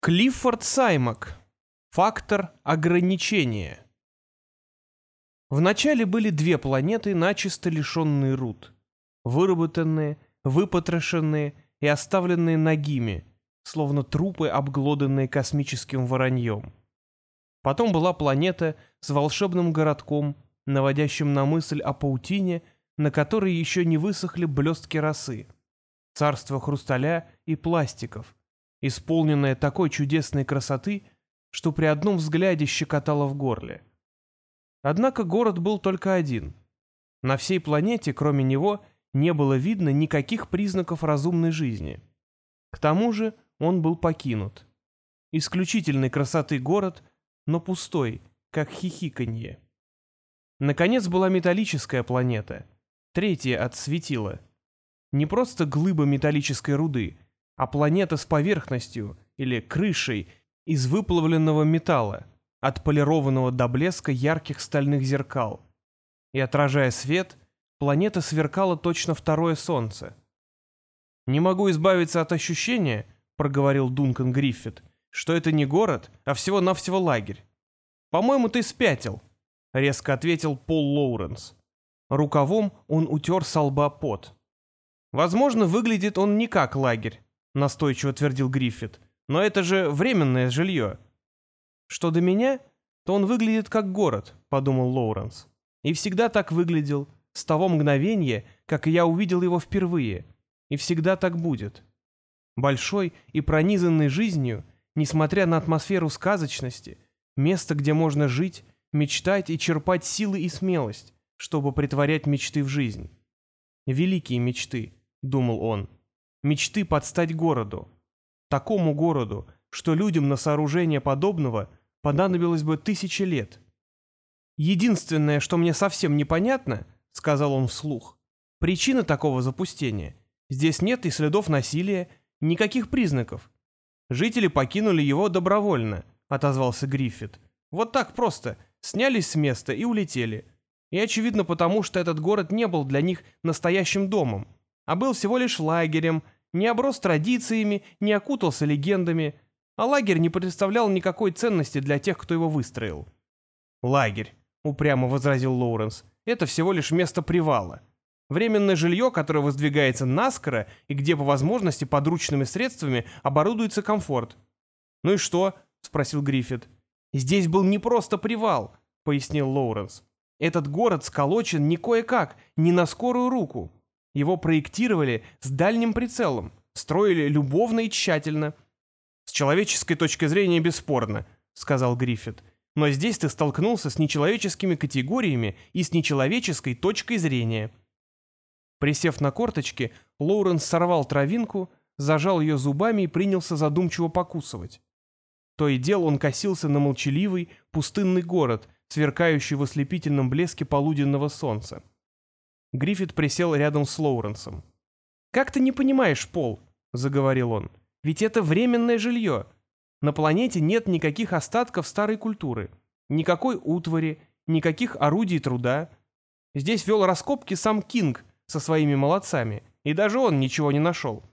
Клиффорд Саймак. Фактор ограничения. Вначале были две планеты, начисто лишенные руд. Выработанные, выпотрошенные и оставленные нагими, словно трупы, обглоданные космическим вороньем. Потом была планета с волшебным городком, наводящим на мысль о паутине, на которой еще не высохли блестки росы. Царство хрусталя и пластиков, исполненная такой чудесной красоты, что при одном взгляде щекотало в горле. Однако город был только один. На всей планете, кроме него, не было видно никаких признаков разумной жизни. К тому же он был покинут. Исключительной красоты город, но пустой, как хихиканье. Наконец была металлическая планета, третья от светила. Не просто глыба металлической руды, а планета с поверхностью или крышей из выплавленного металла, отполированного до блеска ярких стальных зеркал. И отражая свет, планета сверкала точно второе солнце. «Не могу избавиться от ощущения», — проговорил Дункан Гриффит, «что это не город, а всего-навсего лагерь». «По-моему, ты спятил», — резко ответил Пол Лоуренс. Рукавом он утер со лба пот. «Возможно, выглядит он не как лагерь, настойчиво твердил Гриффит. «Но это же временное жилье». «Что до меня, то он выглядит как город», — подумал Лоуренс. «И всегда так выглядел, с того мгновения, как я увидел его впервые. И всегда так будет. Большой и пронизанный жизнью, несмотря на атмосферу сказочности, место, где можно жить, мечтать и черпать силы и смелость, чтобы притворять мечты в жизнь. «Великие мечты», — думал он, — мечты подстать городу. Такому городу, что людям на сооружение подобного понадобилось бы тысячи лет. «Единственное, что мне совсем непонятно», — сказал он вслух, — «причина такого запустения. Здесь нет и следов насилия, никаких признаков. Жители покинули его добровольно», — отозвался Гриффит. «Вот так просто, снялись с места и улетели. И очевидно потому, что этот город не был для них настоящим домом а был всего лишь лагерем, не оброс традициями, не окутался легендами, а лагерь не представлял никакой ценности для тех, кто его выстроил. «Лагерь», — упрямо возразил Лоуренс, — «это всего лишь место привала. Временное жилье, которое воздвигается наскоро и где по возможности подручными средствами оборудуется комфорт». «Ну и что?» — спросил Гриффит. «Здесь был не просто привал», — пояснил Лоуренс. «Этот город сколочен не кое-как, не на скорую руку. Его проектировали с дальним прицелом, строили любовно и тщательно. «С человеческой точки зрения бесспорно», — сказал Гриффит. «Но здесь ты столкнулся с нечеловеческими категориями и с нечеловеческой точкой зрения». Присев на корточки, Лоуренс сорвал травинку, зажал ее зубами и принялся задумчиво покусывать. То и дело он косился на молчаливый, пустынный город, сверкающий в ослепительном блеске полуденного солнца. Гриффит присел рядом с Лоуренсом. «Как ты не понимаешь, Пол?» — заговорил он. «Ведь это временное жилье. На планете нет никаких остатков старой культуры, никакой утвари, никаких орудий труда. Здесь вел раскопки сам Кинг со своими молодцами, и даже он ничего не нашел.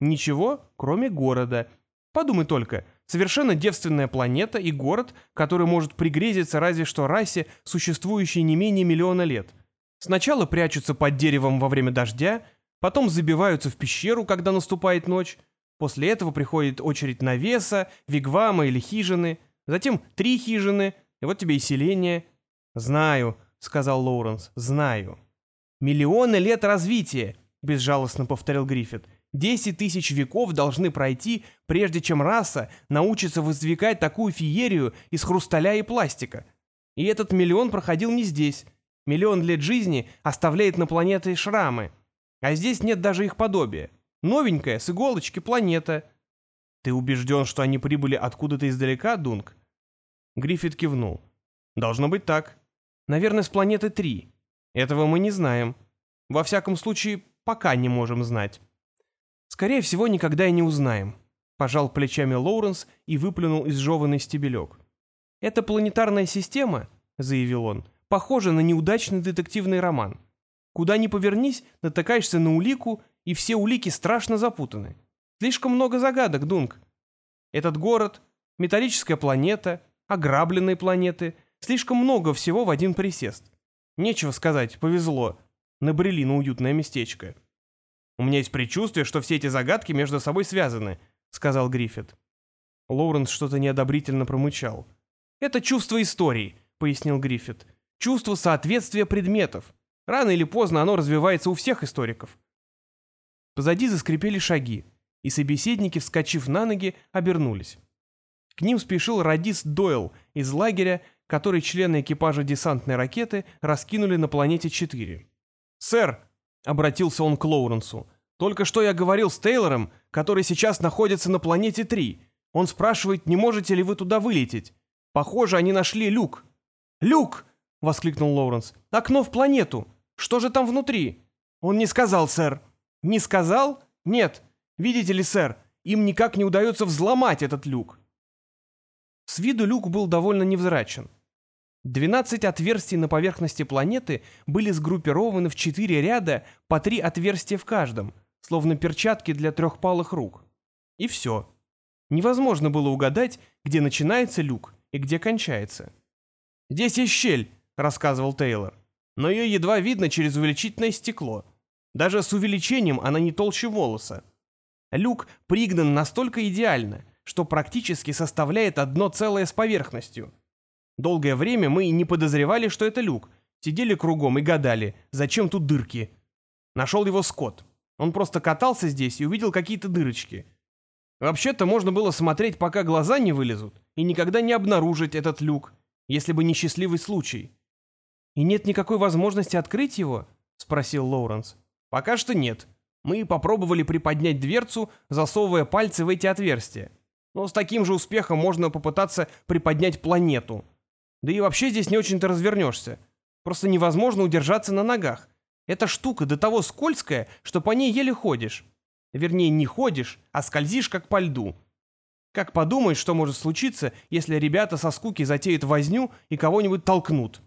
Ничего, кроме города. Подумай только, совершенно девственная планета и город, который может пригрезиться разве что расе, существующей не менее миллиона лет — Сначала прячутся под деревом во время дождя, потом забиваются в пещеру, когда наступает ночь. После этого приходит очередь навеса, вигвама или хижины, затем три хижины, и вот тебе и селение. «Знаю», — сказал Лоуренс, — «знаю». «Миллионы лет развития», — безжалостно повторил Гриффит. «Десять тысяч веков должны пройти, прежде чем раса научится воздвигать такую феерию из хрусталя и пластика. И этот миллион проходил не здесь, Миллион лет жизни оставляет на планете шрамы, а здесь нет даже их подобия. Новенькая, с иголочки, планета. Ты убежден, что они прибыли откуда-то издалека, Дунк? Гриффит кивнул. Должно быть так. Наверное, с планеты 3. Этого мы не знаем. Во всяком случае, пока не можем знать. Скорее всего, никогда и не узнаем. Пожал плечами Лоуренс и выплюнул изжеванный стебелек. «Это планетарная система», — заявил он, похоже на неудачный детективный роман. Куда ни повернись, натыкаешься на улику, и все улики страшно запутаны. Слишком много загадок, Дунк. Этот город, металлическая планета, ограбленные планеты, слишком много всего в один присест. Нечего сказать, повезло. Набрели на уютное местечко. «У меня есть предчувствие, что все эти загадки между собой связаны», — сказал Гриффит. Лоуренс что-то неодобрительно промычал. «Это чувство истории», — пояснил Гриффит. «Чувство соответствия предметов. Рано или поздно оно развивается у всех историков». Позади заскрипели шаги, и собеседники, вскочив на ноги, обернулись. К ним спешил радист Дойл из лагеря, который члены экипажа десантной ракеты раскинули на планете 4. «Сэр», — обратился он к Лоуренсу, — «только что я говорил с Тейлором, который сейчас находится на планете 3. Он спрашивает, не можете ли вы туда вылететь. Похоже, они нашли люк». «Люк!» — воскликнул Лоуренс. «Окно в планету! Что же там внутри?» «Он не сказал, сэр». «Не сказал? Нет. Видите ли, сэр, им никак не удается взломать этот люк». С виду люк был довольно невзрачен. Двенадцать отверстий на поверхности планеты были сгруппированы в четыре ряда по три отверстия в каждом, словно перчатки для трехпалых рук. И все. Невозможно было угадать, где начинается люк и где кончается. «Здесь есть щель», — рассказывал Тейлор, «но ее едва видно через увеличительное стекло. Даже с увеличением она не толще волоса. Люк пригнан настолько идеально, что практически составляет одно целое с поверхностью. Долгое время мы не подозревали, что это люк, сидели кругом и гадали, зачем тут дырки. Нашел его Скотт. Он просто катался здесь и увидел какие-то дырочки. Вообще-то можно было смотреть, пока глаза не вылезут, и никогда не обнаружить этот люк, если бы не счастливый случай. «И нет никакой возможности открыть его?» — спросил Лоуренс. «Пока что нет. Мы попробовали приподнять дверцу, засовывая пальцы в эти отверстия. Но с таким же успехом можно попытаться приподнять планету. Да и вообще здесь не очень-то развернешься. Просто невозможно удержаться на ногах. Эта штука до того скользкая, что по ней еле ходишь. Вернее, не ходишь, а скользишь как по льду. Как подумать, что может случиться, если ребята со скуки затеют возню и кого-нибудь толкнут?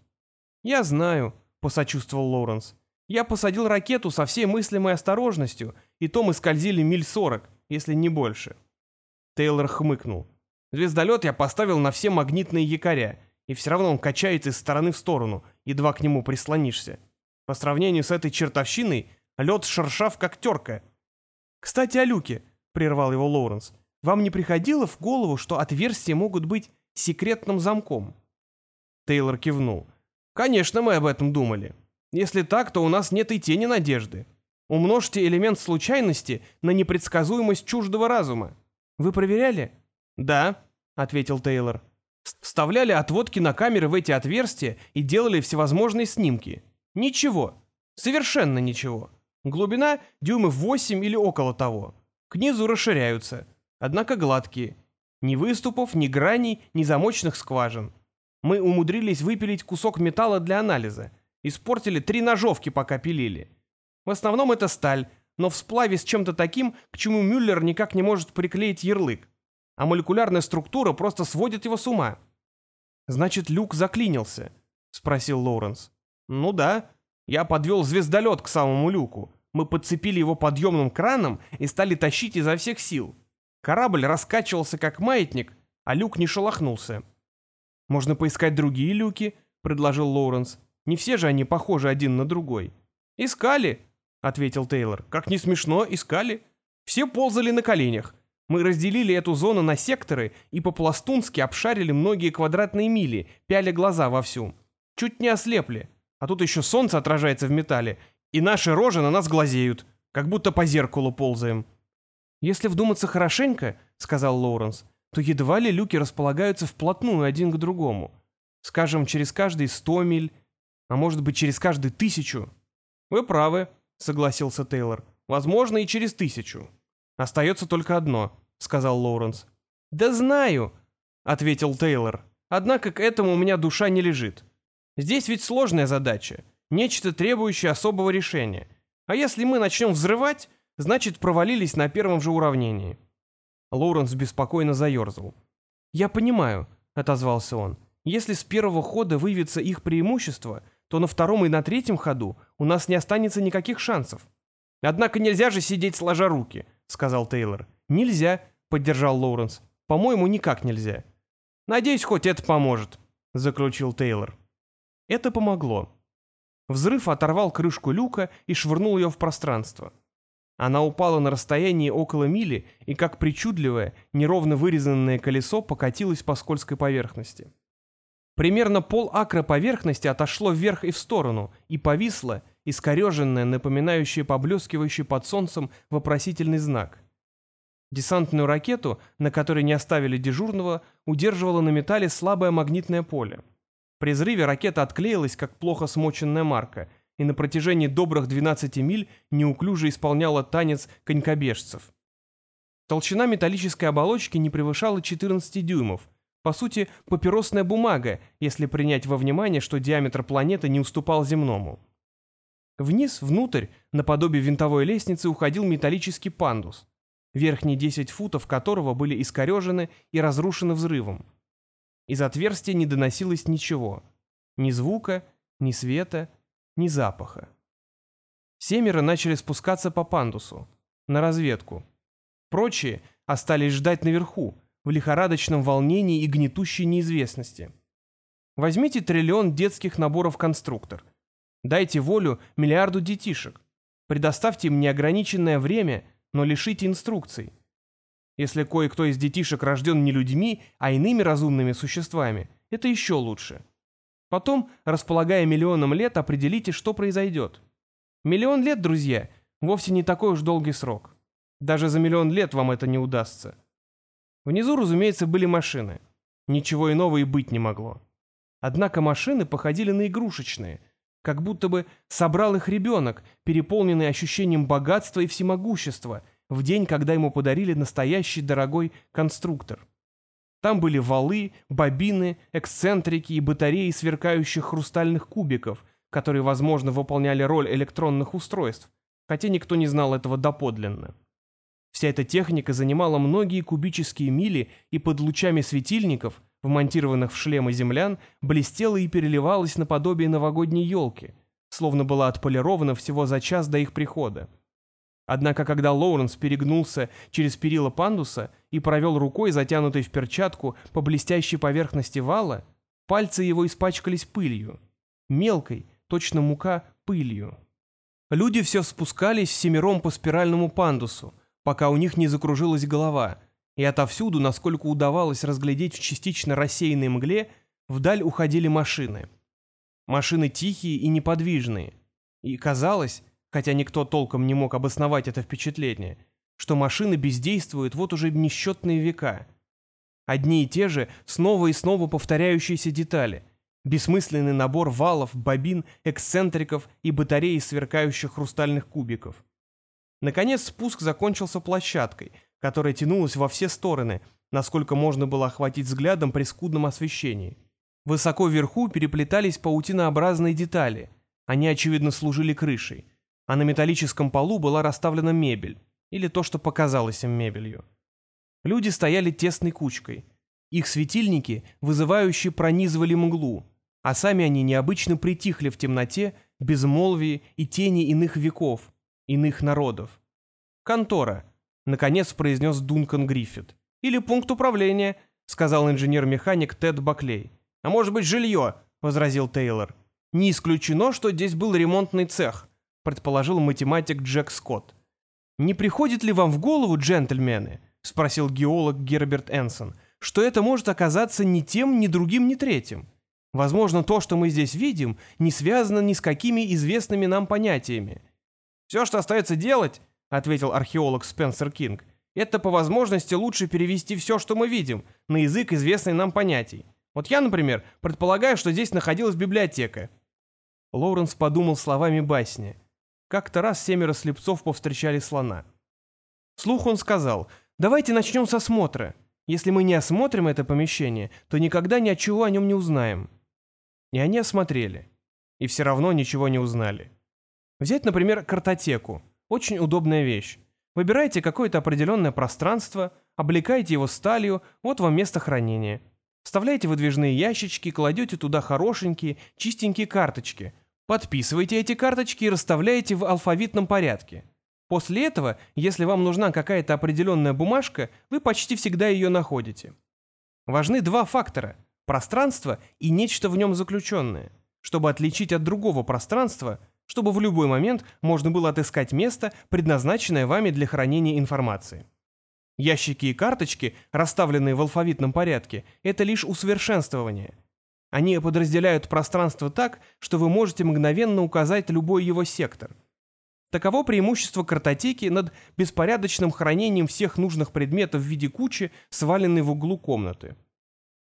«Я знаю», — посочувствовал Лоуренс. «Я посадил ракету со всей мыслимой осторожностью, и то мы скользили миль сорок, если не больше». Тейлор хмыкнул. «Звездолет я поставил на все магнитные якоря, и все равно он качается из стороны в сторону, едва к нему прислонишься. По сравнению с этой чертовщиной, лед шершав как терка». «Кстати, о люке», — прервал его Лоуренс. «Вам не приходило в голову, что отверстия могут быть секретным замком?» Тейлор кивнул. «Конечно, мы об этом думали. Если так, то у нас нет и тени надежды. Умножьте элемент случайности на непредсказуемость чуждого разума. Вы проверяли? Да, ответил Тейлор. Вставляли отводки на камеры в эти отверстия и делали всевозможные снимки. Ничего. Совершенно ничего. Глубина дюймов 8 или около того. К низу расширяются, однако гладкие. Ни выступов, ни граней, ни замочных скважин. Мы умудрились выпилить кусок металла для анализа. Испортили три ножовки, пока пилили. В основном это сталь, но в сплаве с чем-то таким, к чему Мюллер никак не может приклеить ярлык. А молекулярная структура просто сводит его с ума. «Значит, люк заклинился?» — спросил Лоуренс. «Ну да. Я подвел звездолет к самому люку. Мы подцепили его подъемным краном и стали тащить изо всех сил. Корабль раскачивался как маятник, а люк не шелохнулся. «Можно поискать другие люки», — предложил Лоуренс. «Не все же они похожи один на другой». «Искали», — ответил Тейлор. «Как не смешно, искали. Все ползали на коленях. Мы разделили эту зону на секторы и по-пластунски обшарили многие квадратные мили, пяли глаза вовсю. Чуть не ослепли. А тут еще солнце отражается в металле, и наши рожи на нас глазеют, как будто по зеркалу ползаем». «Если вдуматься хорошенько», — сказал Лоуренс, то едва ли люки располагаются вплотную один к другому. Скажем, через каждые сто миль, а может быть, через каждые тысячу. «Вы правы», — согласился Тейлор. «Возможно, и через тысячу. Остается только одно», — сказал Лоуренс. «Да знаю», — ответил Тейлор. «Однако к этому у меня душа не лежит. Здесь ведь сложная задача, нечто требующее особого решения. А если мы начнем взрывать, значит, провалились на первом же уравнении». Лоуренс беспокойно заерзал. «Я понимаю», — отозвался он. «Если с первого хода выявится их преимущество, то на втором и на третьем ходу у нас не останется никаких шансов. Однако нельзя же сидеть сложа руки, сказал Тейлор. Нельзя, поддержал Лоуренс. по-моему, никак нельзя. Надеюсь, хоть это поможет, заключил Тейлор. Это помогло. Взрыв оторвал крышку люка и швырнул ее в пространство. Она упала на расстоянии около мили и, как причудливое, неровно вырезанное колесо покатилось по скользкой поверхности. Примерно пол акра поверхности отошло вверх и в сторону и повисло, искореженное, напоминающее поблескивающий под солнцем вопросительный знак. Десантную ракету, на которой не оставили дежурного, удерживало на металле слабое магнитное поле. При взрыве ракета отклеилась, как плохо смоченная марка, и на протяжении добрых 12 миль неуклюже исполняла танец конькобежцев. Толщина металлической оболочки не превышала 14 дюймов, по сути, папиросная бумага, если принять во внимание, что диаметр планеты не уступал земному. Вниз, внутрь, наподобие винтовой лестницы, уходил металлический пандус, верхние 10 футов которого были искорежены и разрушены взрывом. Из отверстия не доносилось ничего. Ни звука, ни света, ни запаха. Семеро начали спускаться по пандусу, на разведку. Прочие остались ждать наверху, в лихорадочном волнении и гнетущей неизвестности. Возьмите триллион детских наборов конструктор. Дайте волю миллиарду детишек. Предоставьте им неограниченное время, но лишите инструкций. Если кое-кто из детишек рожден не людьми, а иными разумными существами, это еще лучше. Потом, располагая миллионом лет, определите, что произойдет. Миллион лет, друзья, вовсе не такой уж долгий срок. Даже за миллион лет вам это не удастся. Внизу, разумеется, были машины. Ничего иного и быть не могло. Однако машины походили на игрушечные, как будто бы собрал их ребенок, переполненный ощущением богатства и всемогущества – в день, когда ему подарили настоящий дорогой конструктор. Там были валы, бобины, эксцентрики и батареи сверкающих хрустальных кубиков, которые, возможно, выполняли роль электронных устройств, хотя никто не знал этого доподлинно. Вся эта техника занимала многие кубические мили и под лучами светильников, вмонтированных в шлемы землян, блестела и переливалась наподобие новогодней елки, словно была отполирована всего за час до их прихода. Однако, когда Лоуренс перегнулся через перила пандуса и провел рукой, затянутой в перчатку, по блестящей поверхности вала, пальцы его испачкались пылью. Мелкой, точно мука, пылью. Люди все спускались семером по спиральному пандусу, пока у них не закружилась голова, и отовсюду, насколько удавалось разглядеть в частично рассеянной мгле, вдаль уходили машины. Машины тихие и неподвижные. И казалось, хотя никто толком не мог обосновать это впечатление, что машины бездействуют вот уже несчетные века. Одни и те же, снова и снова повторяющиеся детали, бессмысленный набор валов, бобин, эксцентриков и батарей из сверкающих хрустальных кубиков. Наконец спуск закончился площадкой, которая тянулась во все стороны, насколько можно было охватить взглядом при скудном освещении. Высоко вверху переплетались паутинообразные детали. Они, очевидно, служили крышей а на металлическом полу была расставлена мебель, или то, что показалось им мебелью. Люди стояли тесной кучкой. Их светильники, вызывающие, пронизывали мглу, а сами они необычно притихли в темноте, безмолвии и тени иных веков, иных народов. «Контора», — наконец произнес Дункан Гриффит. «Или пункт управления», — сказал инженер-механик Тед Баклей. «А может быть, жилье», — возразил Тейлор. «Не исключено, что здесь был ремонтный цех предположил математик Джек Скотт. «Не приходит ли вам в голову, джентльмены?» — спросил геолог Герберт Энсон, «что это может оказаться ни тем, ни другим, ни третьим. Возможно, то, что мы здесь видим, не связано ни с какими известными нам понятиями». «Все, что остается делать», — ответил археолог Спенсер Кинг, «это по возможности лучше перевести все, что мы видим, на язык известный нам понятий. Вот я, например, предполагаю, что здесь находилась библиотека». Лоуренс подумал словами басни — как-то раз семеро слепцов повстречали слона. Вслух он сказал, «Давайте начнем с осмотра. Если мы не осмотрим это помещение, то никогда ни от чего о нем не узнаем». И они осмотрели. И все равно ничего не узнали. Взять, например, картотеку. Очень удобная вещь. Выбираете какое-то определенное пространство, облекаете его сталью, вот вам место хранения. Вставляете выдвижные ящички, кладете туда хорошенькие, чистенькие карточки – Подписывайте эти карточки и расставляете в алфавитном порядке. После этого, если вам нужна какая-то определенная бумажка, вы почти всегда ее находите. Важны два фактора – пространство и нечто в нем заключенное, чтобы отличить от другого пространства, чтобы в любой момент можно было отыскать место, предназначенное вами для хранения информации. Ящики и карточки, расставленные в алфавитном порядке, это лишь усовершенствование. Они подразделяют пространство так, что вы можете мгновенно указать любой его сектор. Таково преимущество картотеки над беспорядочным хранением всех нужных предметов в виде кучи, сваленной в углу комнаты.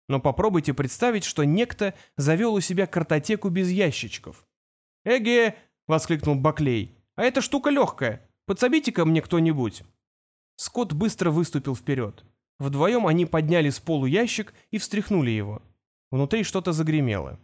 Но попробуйте представить, что некто завел у себя картотеку без ящичков. «Эге!» — воскликнул Баклей. «А эта штука легкая. Подсобите-ка мне кто-нибудь». Скотт быстро выступил вперед. Вдвоем они подняли с полу ящик и встряхнули его. Внутри что-то загремело.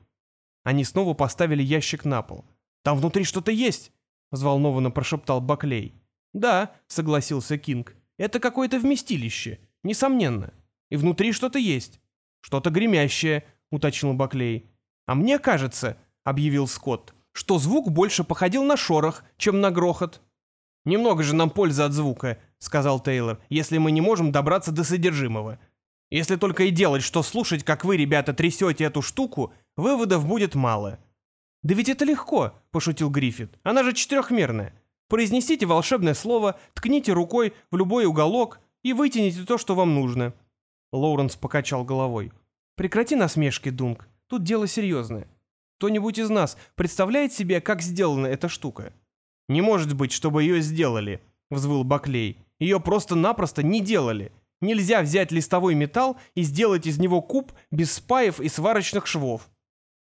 Они снова поставили ящик на пол. «Там внутри что-то есть!» — взволнованно прошептал Баклей. «Да», — согласился Кинг. «Это какое-то вместилище, несомненно. И внутри что-то есть. Что-то гремящее», — уточнил Баклей. «А мне кажется», — объявил Скотт, «что звук больше походил на шорох, чем на грохот». «Немного же нам пользы от звука», — сказал Тейлор, «если мы не можем добраться до содержимого. Если только и делать, что слушать, как вы, ребята, трясете эту штуку, выводов будет мало». «Да ведь это легко», — пошутил Гриффит. «Она же четырехмерная. Произнесите волшебное слово, ткните рукой в любой уголок и вытяните то, что вам нужно». Лоуренс покачал головой. «Прекрати насмешки, Дунк. Тут дело серьезное. Кто-нибудь из нас представляет себе, как сделана эта штука?» «Не может быть, чтобы ее сделали», — взвыл Баклей. «Ее просто-напросто не делали. Нельзя взять листовой металл и сделать из него куб без спаев и сварочных швов».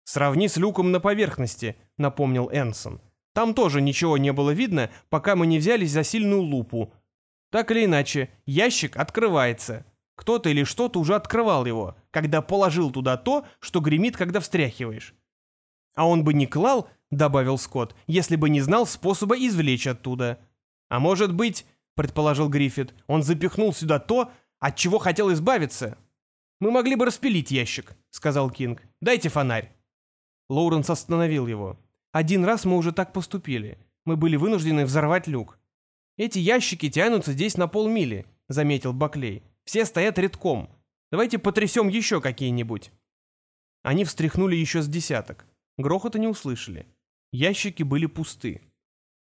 «Сравни с люком на поверхности», — напомнил Энсон. «Там тоже ничего не было видно, пока мы не взялись за сильную лупу. Так или иначе, ящик открывается. Кто-то или что-то уже открывал его, когда положил туда то, что гремит, когда встряхиваешь. А он бы не клал, добавил Скотт, если бы не знал способа извлечь оттуда. А может быть, предположил Гриффит, он запихнул сюда то, от чего хотел избавиться. Мы могли бы распилить ящик, сказал Кинг. Дайте фонарь. Лоуренс остановил его. Один раз мы уже так поступили. Мы были вынуждены взорвать люк. Эти ящики тянутся здесь на полмили, заметил Баклей. Все стоят редком. Давайте потрясем еще какие-нибудь. Они встряхнули еще с десяток. Грохота не услышали. Ящики были пусты.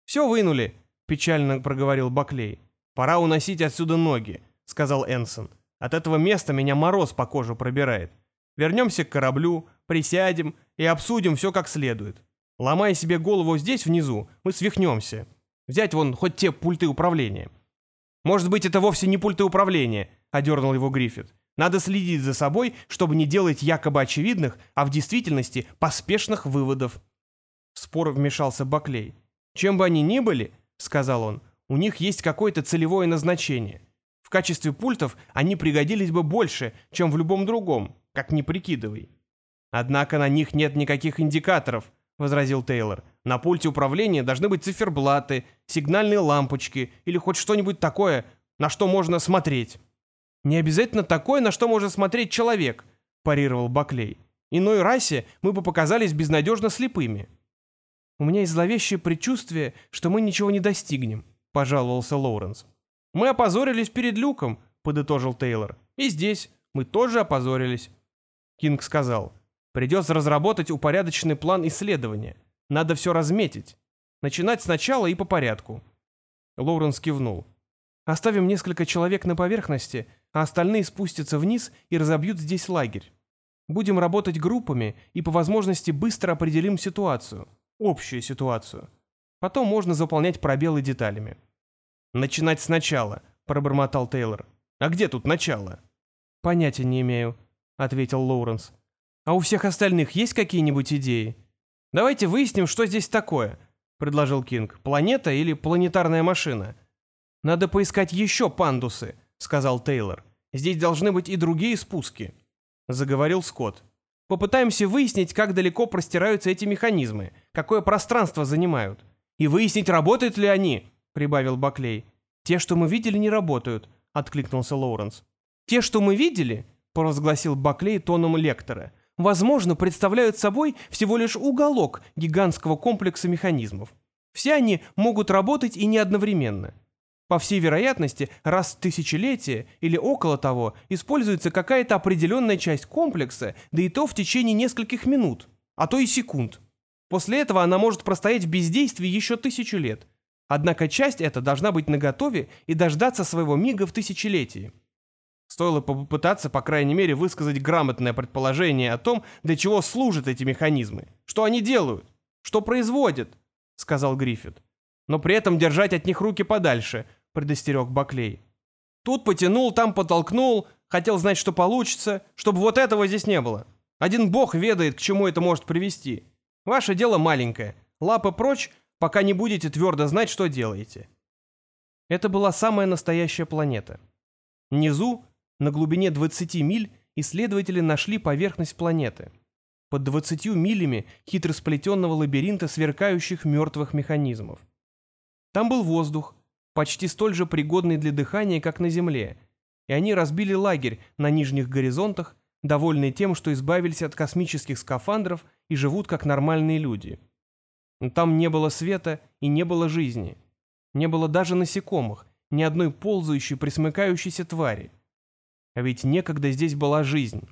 «Все вынули», — печально проговорил Баклей. «Пора уносить отсюда ноги», — сказал Энсон. «От этого места меня мороз по коже пробирает. Вернемся к кораблю, присядем и обсудим все как следует. Ломая себе голову здесь внизу, мы свихнемся. Взять вон хоть те пульты управления». «Может быть, это вовсе не пульты управления», — одернул его Гриффит. Надо следить за собой, чтобы не делать якобы очевидных, а в действительности поспешных выводов. В спор вмешался Баклей. «Чем бы они ни были, — сказал он, — у них есть какое-то целевое назначение. В качестве пультов они пригодились бы больше, чем в любом другом, как ни прикидывай». «Однако на них нет никаких индикаторов», — возразил Тейлор. «На пульте управления должны быть циферблаты, сигнальные лампочки или хоть что-нибудь такое, на что можно смотреть». «Не обязательно такое, на что может смотреть человек», – парировал Баклей. «Иной расе мы бы показались безнадежно слепыми». «У меня есть зловещее предчувствие, что мы ничего не достигнем», – пожаловался Лоуренс. «Мы опозорились перед Люком», – подытожил Тейлор. «И здесь мы тоже опозорились». Кинг сказал, «Придется разработать упорядоченный план исследования. Надо все разметить. Начинать сначала и по порядку». Лоуренс кивнул. «Оставим несколько человек на поверхности а остальные спустятся вниз и разобьют здесь лагерь. Будем работать группами и по возможности быстро определим ситуацию, общую ситуацию. Потом можно заполнять пробелы деталями. «Начинать сначала», — пробормотал Тейлор. «А где тут начало?» «Понятия не имею», — ответил Лоуренс. «А у всех остальных есть какие-нибудь идеи?» «Давайте выясним, что здесь такое», — предложил Кинг. «Планета или планетарная машина?» «Надо поискать еще пандусы», — сказал Тейлор. «Здесь должны быть и другие спуски», — заговорил Скотт. «Попытаемся выяснить, как далеко простираются эти механизмы, какое пространство занимают. И выяснить, работают ли они», — прибавил Баклей. «Те, что мы видели, не работают», — откликнулся Лоуренс. «Те, что мы видели», — провозгласил Баклей тоном лектора, «возможно, представляют собой всего лишь уголок гигантского комплекса механизмов. Все они могут работать и не одновременно. По всей вероятности, раз в тысячелетие или около того используется какая-то определенная часть комплекса, да и то в течение нескольких минут, а то и секунд. После этого она может простоять в бездействии еще тысячу лет. Однако часть эта должна быть наготове и дождаться своего мига в тысячелетии. Стоило попытаться, по крайней мере, высказать грамотное предположение о том, для чего служат эти механизмы, что они делают, что производят, — сказал Гриффит. Но при этом держать от них руки подальше, — предостерег Баклей. Тут потянул, там потолкнул, хотел знать, что получится, чтобы вот этого здесь не было. Один бог ведает, к чему это может привести. Ваше дело маленькое. Лапы прочь, пока не будете твердо знать, что делаете. Это была самая настоящая планета. Внизу, на глубине 20 миль, исследователи нашли поверхность планеты. Под 20 милями хитросплетенного лабиринта сверкающих мертвых механизмов. Там был воздух, почти столь же пригодный для дыхания, как на Земле, и они разбили лагерь на нижних горизонтах, довольные тем, что избавились от космических скафандров и живут как нормальные люди. Но там не было света и не было жизни. Не было даже насекомых, ни одной ползающей, присмыкающейся твари. А ведь некогда здесь была жизнь.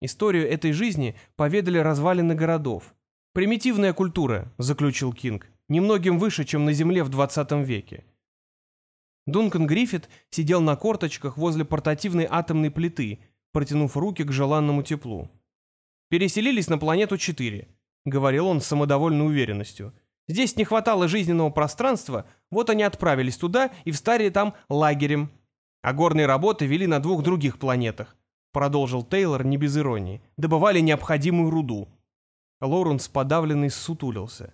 Историю этой жизни поведали развалины городов. «Примитивная культура», — заключил Кинг, немногим выше, чем на Земле в 20 веке. Дункан Гриффит сидел на корточках возле портативной атомной плиты, протянув руки к желанному теплу. «Переселились на планету 4», — говорил он с самодовольной уверенностью. «Здесь не хватало жизненного пространства, вот они отправились туда и встали там лагерем. А горные работы вели на двух других планетах», — продолжил Тейлор не без иронии. «Добывали необходимую руду». Лоуренс подавленный сутулился.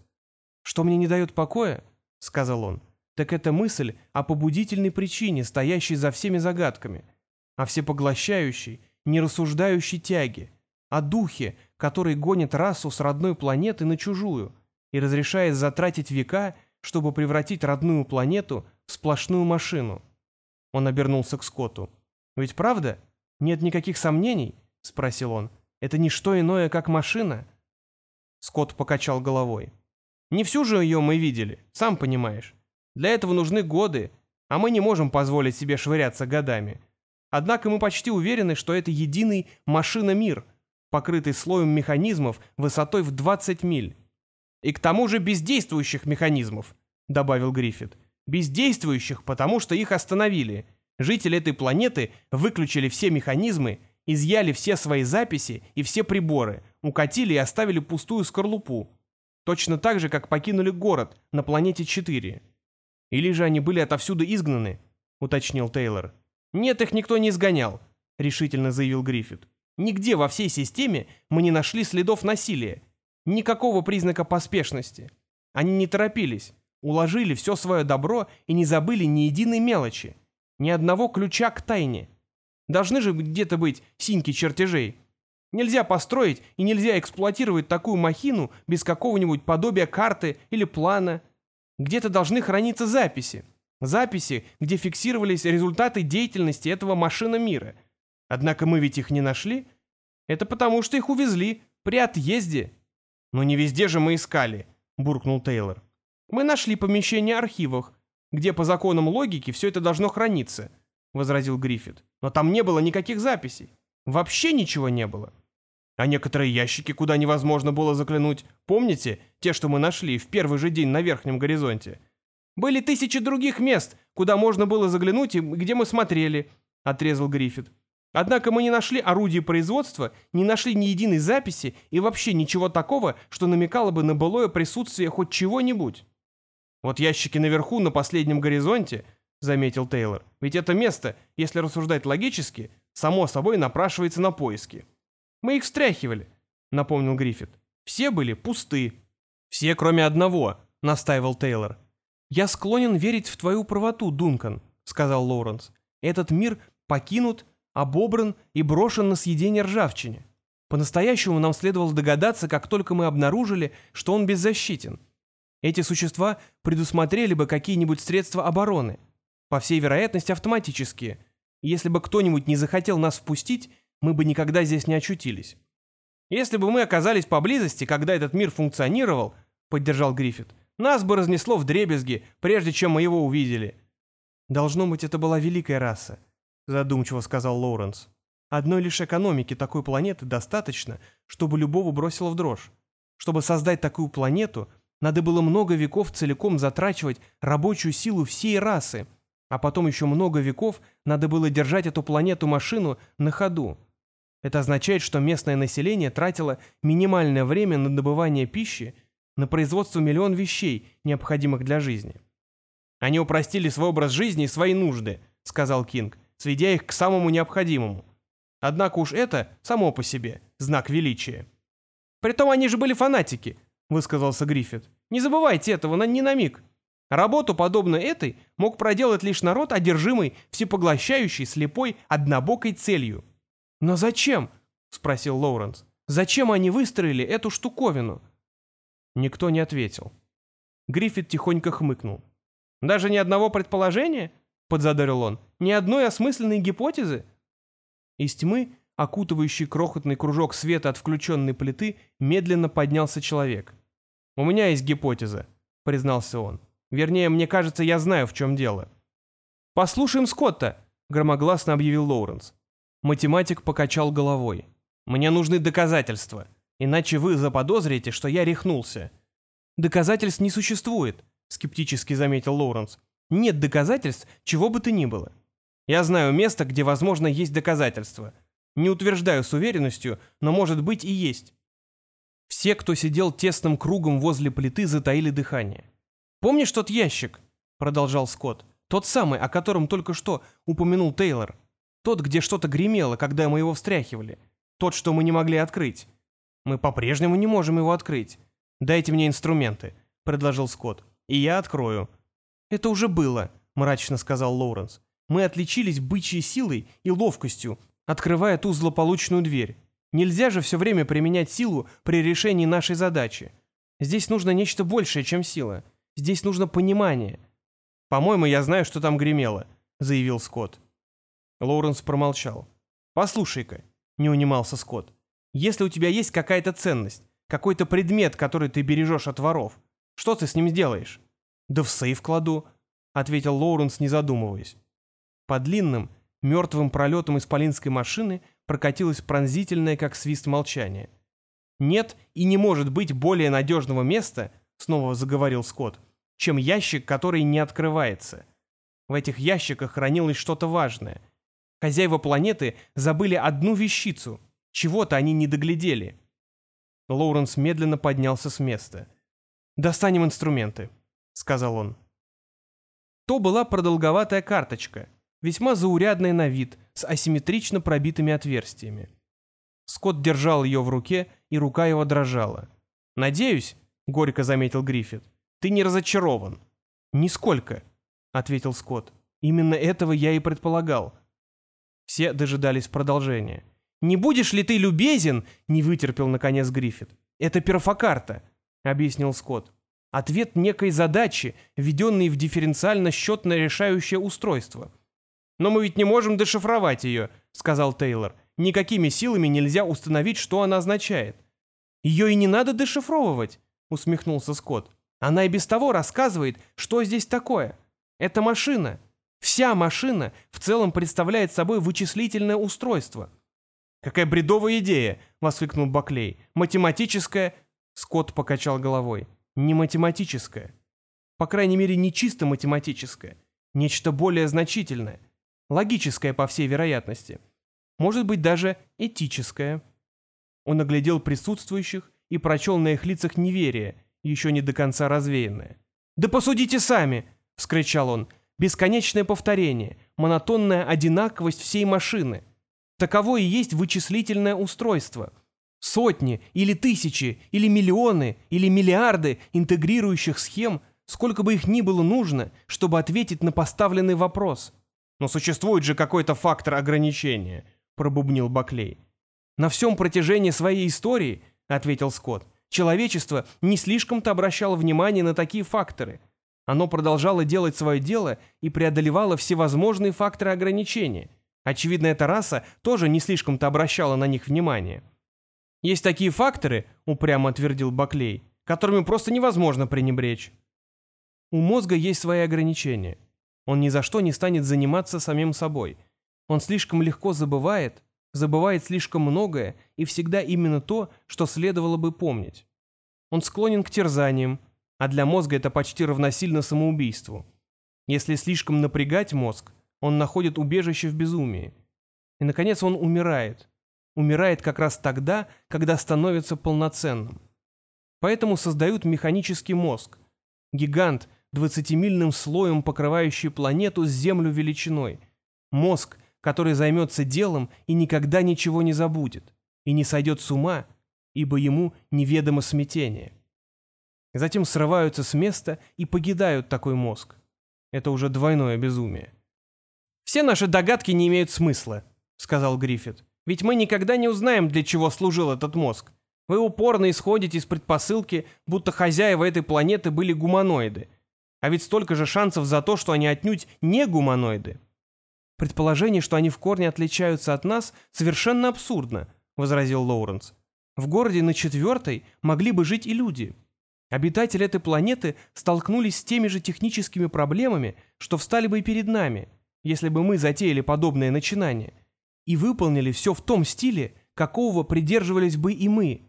«Что мне не дает покоя?» — сказал он так это мысль о побудительной причине, стоящей за всеми загадками, о всепоглощающей, нерассуждающей тяге, о духе, который гонит расу с родной планеты на чужую и разрешает затратить века, чтобы превратить родную планету в сплошную машину. Он обернулся к Скотту. «Ведь правда? Нет никаких сомнений?» — спросил он. «Это не что иное, как машина?» Скотт покачал головой. «Не всю же ее мы видели, сам понимаешь. Для этого нужны годы, а мы не можем позволить себе швыряться годами. Однако мы почти уверены, что это единый машина-мир, покрытый слоем механизмов высотой в 20 миль. И к тому же бездействующих механизмов, добавил Гриффит. Бездействующих, потому что их остановили. Жители этой планеты выключили все механизмы, изъяли все свои записи и все приборы, укатили и оставили пустую скорлупу. Точно так же, как покинули город на планете 4. Или же они были отовсюду изгнаны?» — уточнил Тейлор. «Нет, их никто не изгонял», — решительно заявил Гриффит. «Нигде во всей системе мы не нашли следов насилия. Никакого признака поспешности. Они не торопились, уложили все свое добро и не забыли ни единой мелочи, ни одного ключа к тайне. Должны же где-то быть синьки чертежей. Нельзя построить и нельзя эксплуатировать такую махину без какого-нибудь подобия карты или плана, где-то должны храниться записи. Записи, где фиксировались результаты деятельности этого машина мира. Однако мы ведь их не нашли. Это потому, что их увезли при отъезде. Но не везде же мы искали, буркнул Тейлор. Мы нашли помещение архивов, где по законам логики все это должно храниться, возразил Гриффит. Но там не было никаких записей. Вообще ничего не было. А некоторые ящики, куда невозможно было заглянуть, помните, те, что мы нашли в первый же день на верхнем горизонте? Были тысячи других мест, куда можно было заглянуть и где мы смотрели, — отрезал Гриффит. Однако мы не нашли орудий производства, не нашли ни единой записи и вообще ничего такого, что намекало бы на былое присутствие хоть чего-нибудь. Вот ящики наверху, на последнем горизонте, — заметил Тейлор, — ведь это место, если рассуждать логически, само собой напрашивается на поиски. Мы их встряхивали, напомнил Гриффит. Все были пусты. Все, кроме одного, настаивал Тейлор. Я склонен верить в твою правоту, Дункан, сказал Лоуренс. Этот мир покинут, обобран и брошен на съедение ржавчине. По-настоящему нам следовало догадаться, как только мы обнаружили, что он беззащитен. Эти существа предусмотрели бы какие-нибудь средства обороны, по всей вероятности автоматические. Если бы кто-нибудь не захотел нас впустить, мы бы никогда здесь не очутились. Если бы мы оказались поблизости, когда этот мир функционировал, поддержал Гриффит, Нас бы разнесло в дребезги, прежде чем мы его увидели». «Должно быть, это была великая раса», — задумчиво сказал Лоуренс. «Одной лишь экономики такой планеты достаточно, чтобы любого бросило в дрожь. Чтобы создать такую планету, надо было много веков целиком затрачивать рабочую силу всей расы, а потом еще много веков надо было держать эту планету-машину на ходу. Это означает, что местное население тратило минимальное время на добывание пищи, на производство миллион вещей, необходимых для жизни. «Они упростили свой образ жизни и свои нужды», — сказал Кинг, сведя их к самому необходимому. Однако уж это, само по себе, знак величия. «Притом они же были фанатики», — высказался Гриффит. «Не забывайте этого на, ни на миг. Работу, подобную этой, мог проделать лишь народ, одержимый, всепоглощающий, слепой, однобокой целью». «Но зачем?» — спросил Лоуренс. «Зачем они выстроили эту штуковину?» Никто не ответил. Гриффит тихонько хмыкнул. «Даже ни одного предположения?» — подзадорил он. «Ни одной осмысленной гипотезы?» Из тьмы окутывающий крохотный кружок света от включенной плиты, медленно поднялся человек. «У меня есть гипотеза», — признался он. «Вернее, мне кажется, я знаю, в чем дело». «Послушаем Скотта», — громогласно объявил Лоуренс. Математик покачал головой. «Мне нужны доказательства, иначе вы заподозрите, что я рехнулся». «Доказательств не существует», — скептически заметил Лоуренс. «Нет доказательств, чего бы то ни было. Я знаю место, где, возможно, есть доказательства. Не утверждаю с уверенностью, но может быть и есть. Все, кто сидел тесным кругом возле плиты, затаили дыхание. «Помнишь тот ящик?» — продолжал Скотт. «Тот самый, о котором только что упомянул Тейлор. Тот, где что-то гремело, когда мы его встряхивали. Тот, что мы не могли открыть. Мы по-прежнему не можем его открыть. Дайте мне инструменты», — предложил Скотт. «И я открою». «Это уже было», — мрачно сказал Лоуренс. «Мы отличились бычьей силой и ловкостью, открывая ту злополучную дверь. Нельзя же все время применять силу при решении нашей задачи. Здесь нужно нечто большее, чем сила. Здесь нужно понимание. «По-моему, я знаю, что там гремело», — заявил Скотт. Лоуренс промолчал. «Послушай-ка», — не унимался Скотт, — «если у тебя есть какая-то ценность, какой-то предмет, который ты бережешь от воров, что ты с ним сделаешь?» «Да в сейф кладу», — ответил Лоуренс, не задумываясь. По длинным, Мертвым пролетом исполинской машины прокатилось пронзительное, как свист молчания. «Нет и не может быть более надежного места», — снова заговорил Скотт, «чем ящик, который не открывается. В этих ящиках хранилось что-то важное. Хозяева планеты забыли одну вещицу. Чего-то они не доглядели». Лоуренс медленно поднялся с места. «Достанем инструменты», — сказал он. То была продолговатая карточка — весьма заурядная на вид, с асимметрично пробитыми отверстиями. Скотт держал ее в руке, и рука его дрожала. «Надеюсь», — горько заметил Гриффит, — «ты не разочарован». «Нисколько», — ответил Скотт. «Именно этого я и предполагал». Все дожидались продолжения. «Не будешь ли ты любезен?» — не вытерпел, наконец, Гриффит. «Это перфокарта», — объяснил Скотт. «Ответ некой задачи, введенной в дифференциально-счетное решающее устройство. «Но мы ведь не можем дешифровать ее», — сказал Тейлор. «Никакими силами нельзя установить, что она означает». «Ее и не надо дешифровывать», — усмехнулся Скотт. «Она и без того рассказывает, что здесь такое. Это машина. Вся машина в целом представляет собой вычислительное устройство». «Какая бредовая идея!» — воскликнул Баклей. «Математическая...» — Скотт покачал головой. «Не математическая. По крайней мере, не чисто математическая. Нечто более значительное. Логическое, по всей вероятности. Может быть, даже этическое. Он оглядел присутствующих и прочел на их лицах неверие, еще не до конца развеянное. «Да посудите сами!» — вскричал он. «Бесконечное повторение, монотонная одинаковость всей машины. Таково и есть вычислительное устройство. Сотни, или тысячи, или миллионы, или миллиарды интегрирующих схем, сколько бы их ни было нужно, чтобы ответить на поставленный вопрос. «Но существует же какой-то фактор ограничения», — пробубнил Баклей. «На всем протяжении своей истории», — ответил Скотт, «человечество не слишком-то обращало внимание на такие факторы. Оно продолжало делать свое дело и преодолевало всевозможные факторы ограничения. Очевидно, эта раса тоже не слишком-то обращала на них внимание». «Есть такие факторы», — упрямо отвердил Баклей, «которыми просто невозможно пренебречь. У мозга есть свои ограничения. Он ни за что не станет заниматься самим собой. Он слишком легко забывает, забывает слишком многое и всегда именно то, что следовало бы помнить. Он склонен к терзаниям, а для мозга это почти равносильно самоубийству. Если слишком напрягать мозг, он находит убежище в безумии. И, наконец, он умирает. Умирает как раз тогда, когда становится полноценным. Поэтому создают механический мозг. Гигант, двадцатимильным слоем покрывающий планету с Землю величиной. Мозг, который займется делом и никогда ничего не забудет, и не сойдет с ума, ибо ему неведомо смятение. Затем срываются с места и погидают такой мозг. Это уже двойное безумие. «Все наши догадки не имеют смысла», — сказал Гриффит. «Ведь мы никогда не узнаем, для чего служил этот мозг. Вы упорно исходите из предпосылки, будто хозяева этой планеты были гуманоиды, а ведь столько же шансов за то, что они отнюдь не гуманоиды. Предположение, что они в корне отличаются от нас, совершенно абсурдно, возразил Лоуренс. В городе на четвертой могли бы жить и люди. Обитатели этой планеты столкнулись с теми же техническими проблемами, что встали бы и перед нами, если бы мы затеяли подобное начинание, и выполнили все в том стиле, какого придерживались бы и мы.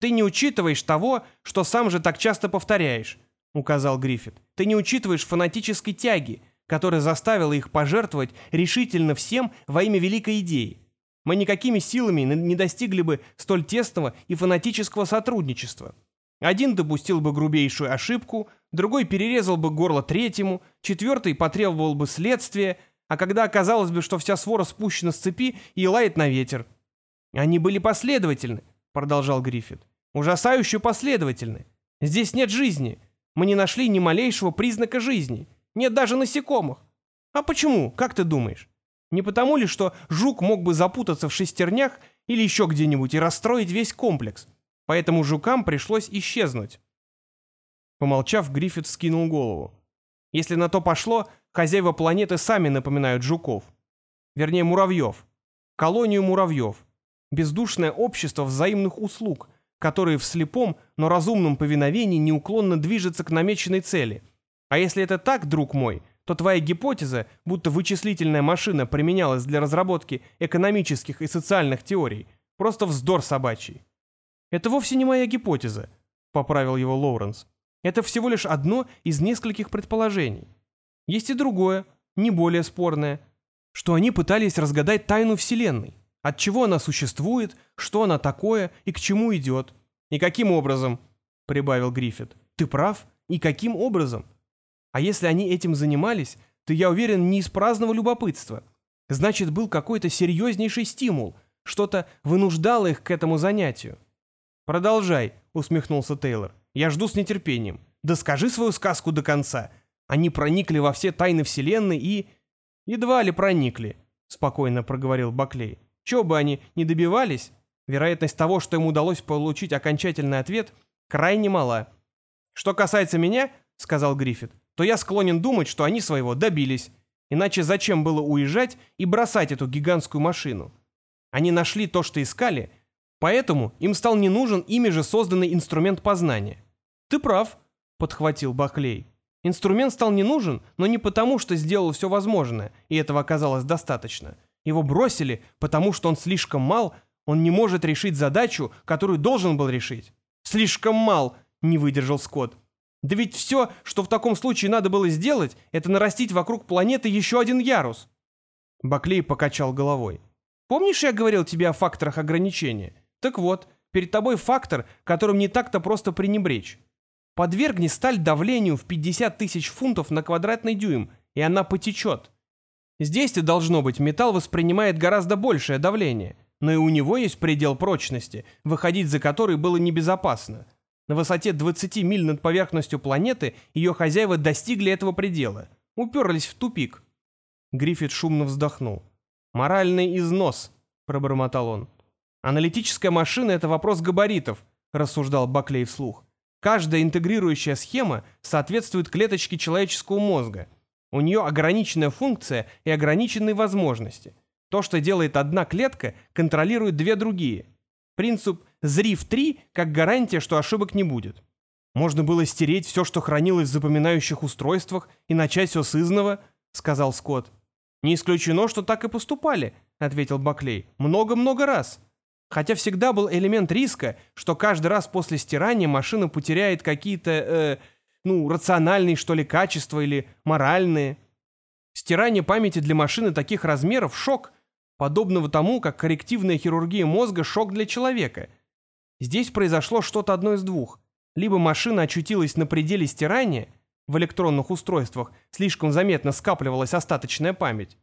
Ты не учитываешь того, что сам же так часто повторяешь, указал Гриффит. «Ты не учитываешь фанатической тяги, которая заставила их пожертвовать решительно всем во имя великой идеи. Мы никакими силами не достигли бы столь тесного и фанатического сотрудничества. Один допустил бы грубейшую ошибку, другой перерезал бы горло третьему, четвертый потребовал бы следствия, а когда оказалось бы, что вся свора спущена с цепи и лает на ветер. Они были последовательны, продолжал Гриффит. Ужасающе последовательны. Здесь нет жизни, мы не нашли ни малейшего признака жизни. Нет даже насекомых. А почему, как ты думаешь? Не потому ли, что жук мог бы запутаться в шестернях или еще где-нибудь и расстроить весь комплекс? Поэтому жукам пришлось исчезнуть. Помолчав, Гриффит скинул голову. Если на то пошло, хозяева планеты сами напоминают жуков. Вернее, муравьев. Колонию муравьев. Бездушное общество взаимных услуг, которые в слепом, но разумном повиновении неуклонно движется к намеченной цели. А если это так, друг мой, то твоя гипотеза, будто вычислительная машина применялась для разработки экономических и социальных теорий, просто вздор собачий. Это вовсе не моя гипотеза, поправил его Лоуренс. Это всего лишь одно из нескольких предположений. Есть и другое, не более спорное, что они пытались разгадать тайну Вселенной, от чего она существует, что она такое и к чему идет. И каким образом, — прибавил Гриффит. Ты прав, и каким образом? А если они этим занимались, то, я уверен, не из праздного любопытства. Значит, был какой-то серьезнейший стимул, что-то вынуждало их к этому занятию. «Продолжай», — усмехнулся Тейлор. «Я жду с нетерпением. Да скажи свою сказку до конца. Они проникли во все тайны Вселенной и...» «Едва ли проникли», — спокойно проговорил Баклей. Чего бы они не добивались, вероятность того, что им удалось получить окончательный ответ, крайне мала. «Что касается меня», — сказал Гриффит, «то я склонен думать, что они своего добились. Иначе зачем было уезжать и бросать эту гигантскую машину? Они нашли то, что искали, поэтому им стал не нужен ими же созданный инструмент познания». «Ты прав», — подхватил Баклей. «Инструмент стал не нужен, но не потому, что сделал все возможное, и этого оказалось достаточно» Его бросили, потому что он слишком мал, он не может решить задачу, которую должен был решить. «Слишком мал», — не выдержал Скотт. «Да ведь все, что в таком случае надо было сделать, это нарастить вокруг планеты еще один ярус». Баклей покачал головой. «Помнишь, я говорил тебе о факторах ограничения? Так вот, перед тобой фактор, которым не так-то просто пренебречь. Подвергни сталь давлению в 50 тысяч фунтов на квадратный дюйм, и она потечет. Здесь-то, должно быть, металл воспринимает гораздо большее давление, но и у него есть предел прочности, выходить за который было небезопасно. На высоте 20 миль над поверхностью планеты ее хозяева достигли этого предела, уперлись в тупик. Гриффит шумно вздохнул. «Моральный износ», — пробормотал он. «Аналитическая машина — это вопрос габаритов», — рассуждал Баклей вслух. «Каждая интегрирующая схема соответствует клеточке человеческого мозга — у нее ограниченная функция и ограниченные возможности. То, что делает одна клетка, контролирует две другие. Принцип «зри в три» как гарантия, что ошибок не будет. Можно было стереть все, что хранилось в запоминающих устройствах, и начать все с изного, — сказал Скотт. «Не исключено, что так и поступали», — ответил Баклей. «Много-много раз. Хотя всегда был элемент риска, что каждый раз после стирания машина потеряет какие-то, э, ну, рациональные, что ли, качества или моральные. Стирание памяти для машины таких размеров — шок, подобного тому, как коррективная хирургия мозга — шок для человека. Здесь произошло что-то одно из двух. Либо машина очутилась на пределе стирания, в электронных устройствах слишком заметно скапливалась остаточная память.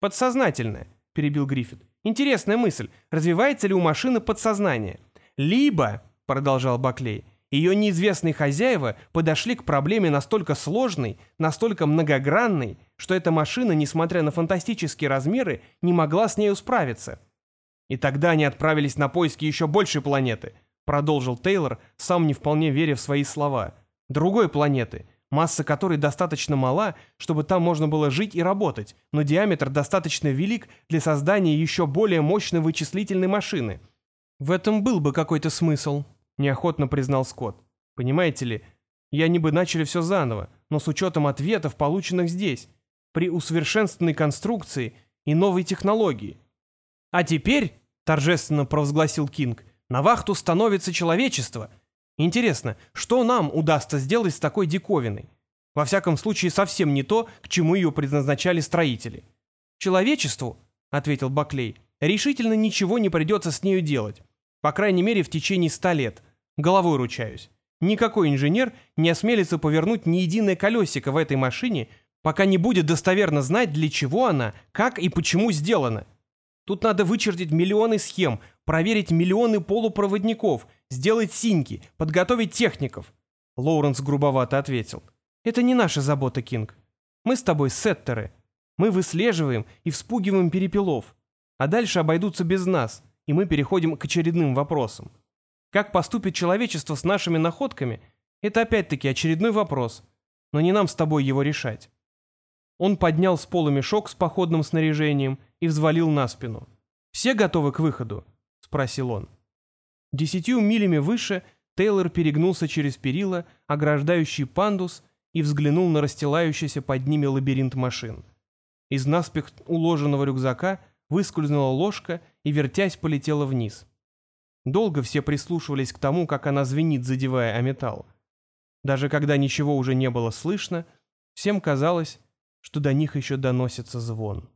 Подсознательная, перебил Гриффит. Интересная мысль, развивается ли у машины подсознание? Либо, продолжал Баклей, ее неизвестные хозяева подошли к проблеме настолько сложной, настолько многогранной, что эта машина, несмотря на фантастические размеры, не могла с нею справиться. И тогда они отправились на поиски еще большей планеты, продолжил Тейлор, сам не вполне веря в свои слова. Другой планеты, масса которой достаточно мала, чтобы там можно было жить и работать, но диаметр достаточно велик для создания еще более мощной вычислительной машины. В этом был бы какой-то смысл, неохотно признал Скотт. Понимаете ли, я они бы начали все заново, но с учетом ответов, полученных здесь, при усовершенствованной конструкции и новой технологии. А теперь, торжественно провозгласил Кинг, на вахту становится человечество — Интересно, что нам удастся сделать с такой диковиной? Во всяком случае, совсем не то, к чему ее предназначали строители. «Человечеству», — ответил Баклей, — «решительно ничего не придется с нею делать. По крайней мере, в течение ста лет. Головой ручаюсь. Никакой инженер не осмелится повернуть ни единое колесико в этой машине, пока не будет достоверно знать, для чего она, как и почему сделана. Тут надо вычертить миллионы схем, проверить миллионы полупроводников, сделать синьки, подготовить техников. Лоуренс грубовато ответил. Это не наша забота, Кинг. Мы с тобой сеттеры. Мы выслеживаем и вспугиваем перепелов. А дальше обойдутся без нас, и мы переходим к очередным вопросам. Как поступит человечество с нашими находками, это опять-таки очередной вопрос, но не нам с тобой его решать. Он поднял с пола мешок с походным снаряжением и взвалил на спину. «Все готовы к выходу?» — спросил он. Десятью милями выше Тейлор перегнулся через перила, ограждающий пандус, и взглянул на расстилающийся под ними лабиринт машин. Из наспех уложенного рюкзака выскользнула ложка и, вертясь, полетела вниз. Долго все прислушивались к тому, как она звенит, задевая о металл. Даже когда ничего уже не было слышно, всем казалось, что до них еще доносится звон.